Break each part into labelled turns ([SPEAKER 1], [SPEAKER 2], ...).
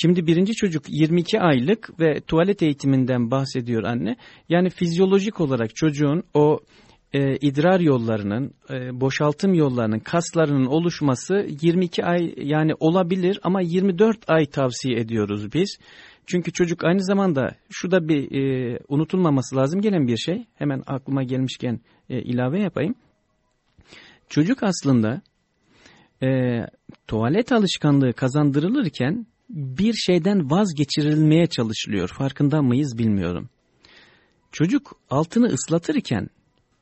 [SPEAKER 1] Şimdi birinci çocuk 22 aylık ve tuvalet eğitiminden bahsediyor anne. Yani fizyolojik olarak çocuğun o e, idrar yollarının, e, boşaltım yollarının, kaslarının oluşması 22 ay yani olabilir ama 24 ay tavsiye ediyoruz biz. Çünkü çocuk aynı zamanda şu da bir e, unutulmaması lazım gelen bir şey. Hemen aklıma gelmişken e, ilave yapayım. Çocuk aslında e, tuvalet alışkanlığı kazandırılırken bir şeyden vazgeçirilmeye çalışılıyor. Farkında mıyız bilmiyorum. Çocuk altını ıslatırken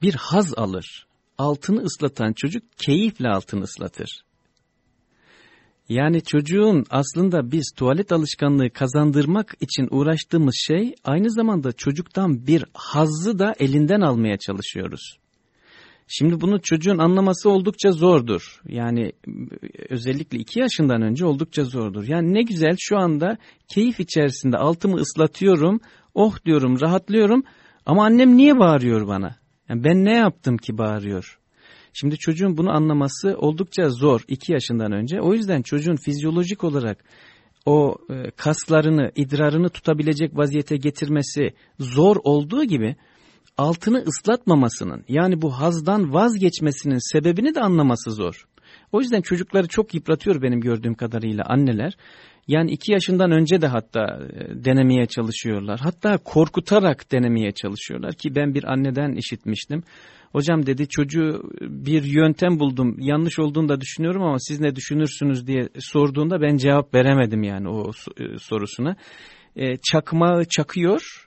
[SPEAKER 1] bir haz alır. Altını ıslatan çocuk keyifle altını ıslatır. Yani çocuğun aslında biz tuvalet alışkanlığı kazandırmak için uğraştığımız şey aynı zamanda çocuktan bir hazzı da elinden almaya çalışıyoruz. Şimdi bunu çocuğun anlaması oldukça zordur. Yani özellikle iki yaşından önce oldukça zordur. Yani ne güzel şu anda keyif içerisinde altımı ıslatıyorum, oh diyorum, rahatlıyorum ama annem niye bağırıyor bana? Yani ben ne yaptım ki bağırıyor? Şimdi çocuğun bunu anlaması oldukça zor iki yaşından önce. O yüzden çocuğun fizyolojik olarak o e, kaslarını, idrarını tutabilecek vaziyete getirmesi zor olduğu gibi altını ıslatmamasının yani bu hazdan vazgeçmesinin sebebini de anlaması zor. O yüzden çocukları çok yıpratıyor benim gördüğüm kadarıyla anneler. Yani iki yaşından önce de hatta e, denemeye çalışıyorlar. Hatta korkutarak denemeye çalışıyorlar ki ben bir anneden işitmiştim. Hocam dedi çocuğu bir yöntem buldum yanlış olduğunu da düşünüyorum ama siz ne düşünürsünüz diye sorduğunda ben cevap veremedim yani o e, sorusuna. E, çakmağı çakıyor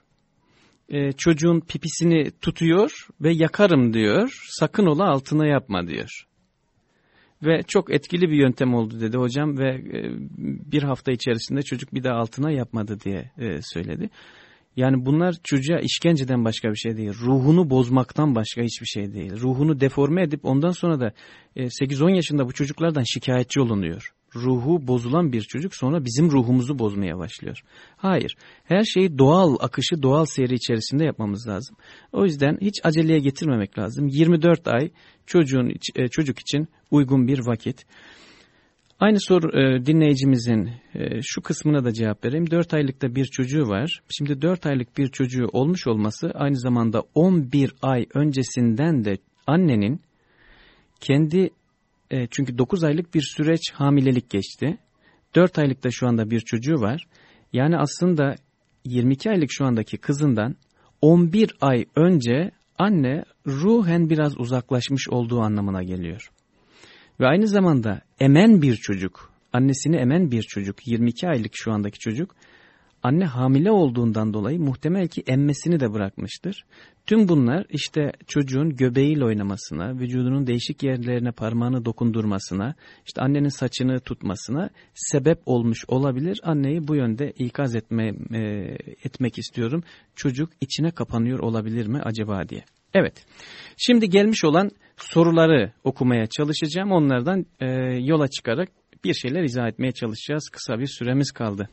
[SPEAKER 1] çocuğun pipisini tutuyor ve yakarım diyor sakın ola altına yapma diyor. Ve çok etkili bir yöntem oldu dedi hocam ve e, bir hafta içerisinde çocuk bir daha altına yapmadı diye e, söyledi. Yani bunlar çocuğa işkenceden başka bir şey değil. Ruhunu bozmaktan başka hiçbir şey değil. Ruhunu deforme edip ondan sonra da 8-10 e, yaşında bu çocuklardan şikayetçi olunuyor ruhu bozulan bir çocuk sonra bizim ruhumuzu bozmaya başlıyor. Hayır, her şeyi doğal akışı, doğal seyri içerisinde yapmamız lazım. O yüzden hiç aceleye getirmemek lazım. 24 ay çocuğun e, çocuk için uygun bir vakit. Aynı soru e, dinleyicimizin e, şu kısmına da cevap vereyim. 4 aylıkta bir çocuğu var. Şimdi 4 aylık bir çocuğu olmuş olması aynı zamanda 11 ay öncesinden de annenin kendi e, çünkü 9 aylık bir süreç hamilelik geçti. 4 aylıkta şu anda bir çocuğu var. Yani aslında 22 aylık şu andaki kızından 11 ay önce anne ruhen biraz uzaklaşmış olduğu anlamına geliyor. Ve aynı zamanda emen bir çocuk, annesini emen bir çocuk, 22 aylık şu andaki çocuk anne hamile olduğundan dolayı muhtemel ki emmesini de bırakmıştır. Tüm bunlar işte çocuğun göbeğiyle oynamasına, vücudunun değişik yerlerine parmağını dokundurmasına, işte annenin saçını tutmasına sebep olmuş olabilir. Anneyi bu yönde ikaz etme, e, etmek istiyorum. Çocuk içine kapanıyor olabilir mi acaba diye. Evet, şimdi gelmiş olan soruları okumaya çalışacağım. Onlardan e, yola çıkarak bir şeyler izah etmeye çalışacağız. Kısa bir süremiz kaldı.